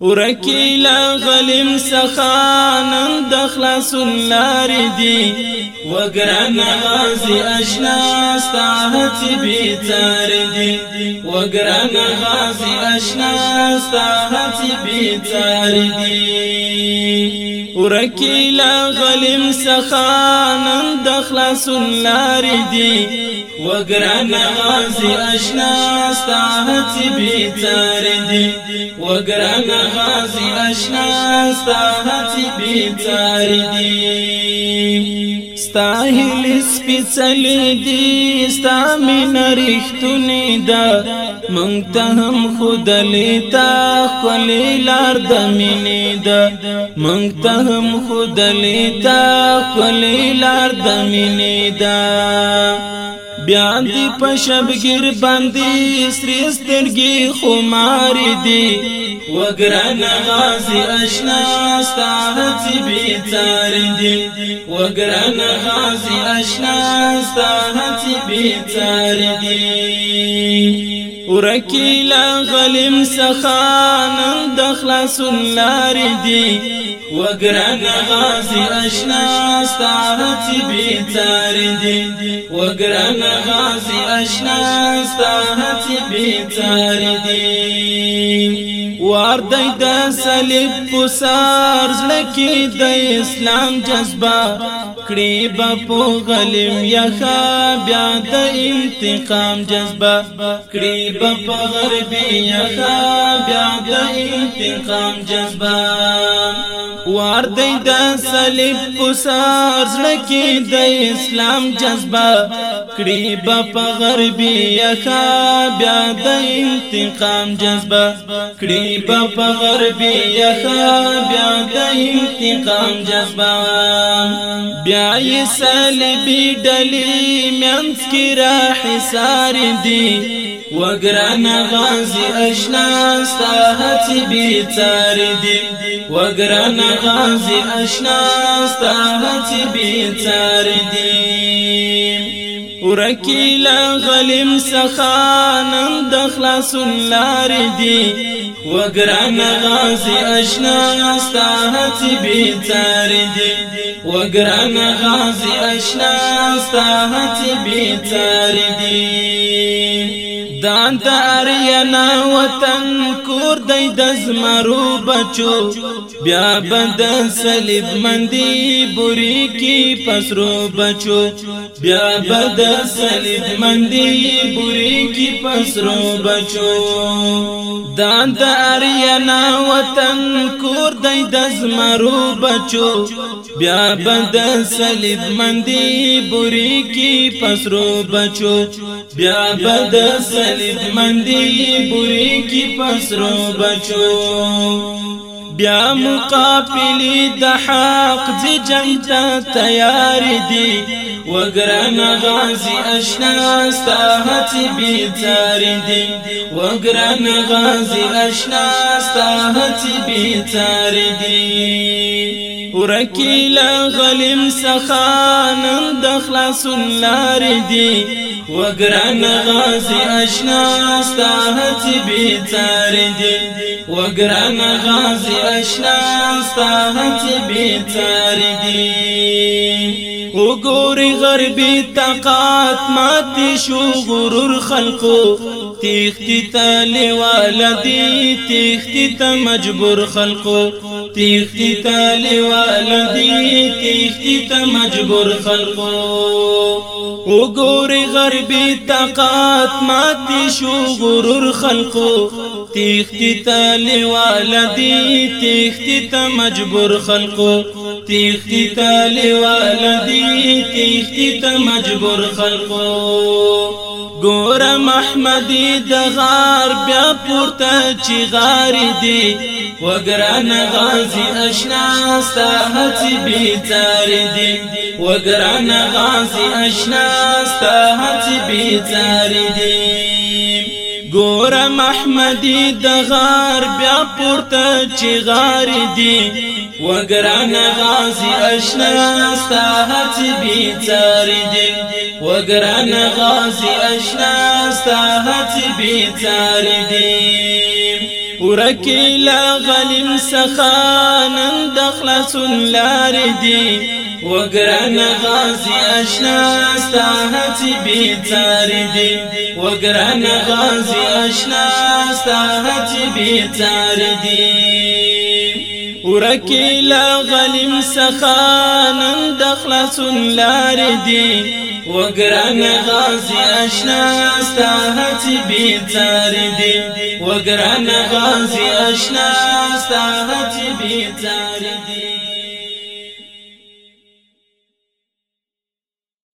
ورکی لا سخان دخل سن لار دی وگران غازی اشنا بی تار دی وگران غازی اشنا بی تار دی ورکی لا غلم سخان خلاصون لارې دي وګران غازي آشنا ستا هڅې به تارې دي وګران غازي آشنا ستا هڅې به تارې دي ستا هیل سپېڅلې دي ستا مینه رښتونې ده مونږ ته هم خدلی تا خلی لار د مینې ده مونږ ته هم خدلی تا خلی لار د مینې ده بیا دی پشبگیر باندې سری سترګي خمار دی وگران غازی اشنا ستارت بیتار دی وگران غازی اشنا ستارت بیتار دی ورکی لا غلم سخان دخل لار دی وگران غازی اشنا استعرت تار دی وگران غازی اشنا استعرت تار دی وار دی د صلیب پسار لکی د اسلام جذبه کړي په غلیم یخا بیا د انتقام جذبه کړي په غرب یخا بیا د انتقام جذبه وار دی د صلیب پسار لکی د اسلام جذبه کړي په غرب یخا بیا د انتقام جذبه کړي بریبا بغربی یخا بیا د انتقام جذبه بیا یې سالبی ډلی مینس کی را حصار دی وگران غازی اشنا ستاحتی بیتار دی وگران غازی اشنا ستاحتی بیتار دی ورکی لا غلیم سخان د خلاصون لار دی وگران غازی آشنا استا هڅې به تار دی وگران غازی آشنا استا هڅې تار دی دان تار یا وطن کور دی د زمرو بچو بیا بند صلیب مندی بوری کی پسرو بچو بیا بند صلیب مندی بوری کی پسرو بچو دان د اریانا وطن کور دی د زمرو بچو بیا بند صلیب مندی بوری کی پسرو بچو بیا بند صلیب مندی بوری کی پسرو بچو بیا مقابلی د حق ځ جنگ ته تیار دي وګرن غازی آشنا ستاحت بیزار دي وګرن غازی آشنا ستاحت بیزار دي ورکی لا غلم سخان د خلاص لار دي وگران غازي اشنا استاهت هتی بیتار غازي اشنا استاهت هتی وقوري غربي تقات ماتي شو غرور خلقو تیختی تا لیوال دی تیختی تا مجبور خلقو تیختی تا لیوال دی تیختی تا مجبور خلقو وګوري غربي طاقت ماتي شو غرور خلقو تیختی تا لیوال دی تیختی تا مجبور خلقو تیختی تا لیوالدی تیختی تا مجبور خلقو گورم احمدی دغار بیا پورتا چی غاری دی وگران غازی اشناستا حتی بیتار دی وگران غازی اشناستا حتی بیتار دی ګور محمدي د غار بیا پورته چې غار دی وګران غازي آشنا ستاحت بي تار دی وګران غازي آشنا ستاحت بي تار دی ورکی لا غلم سخانن دخلسن لار دی وقرانا غازي اشنا استاهت بيتاردي دی غازي اشنا استاهت بيتاردي وركي لا غليم سخانا دخلسن لار وقرانا غازي غازی اشنا استاهت بيتاردي وقرانا غازي اشنا استاهت بيتاردي